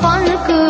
放了歌。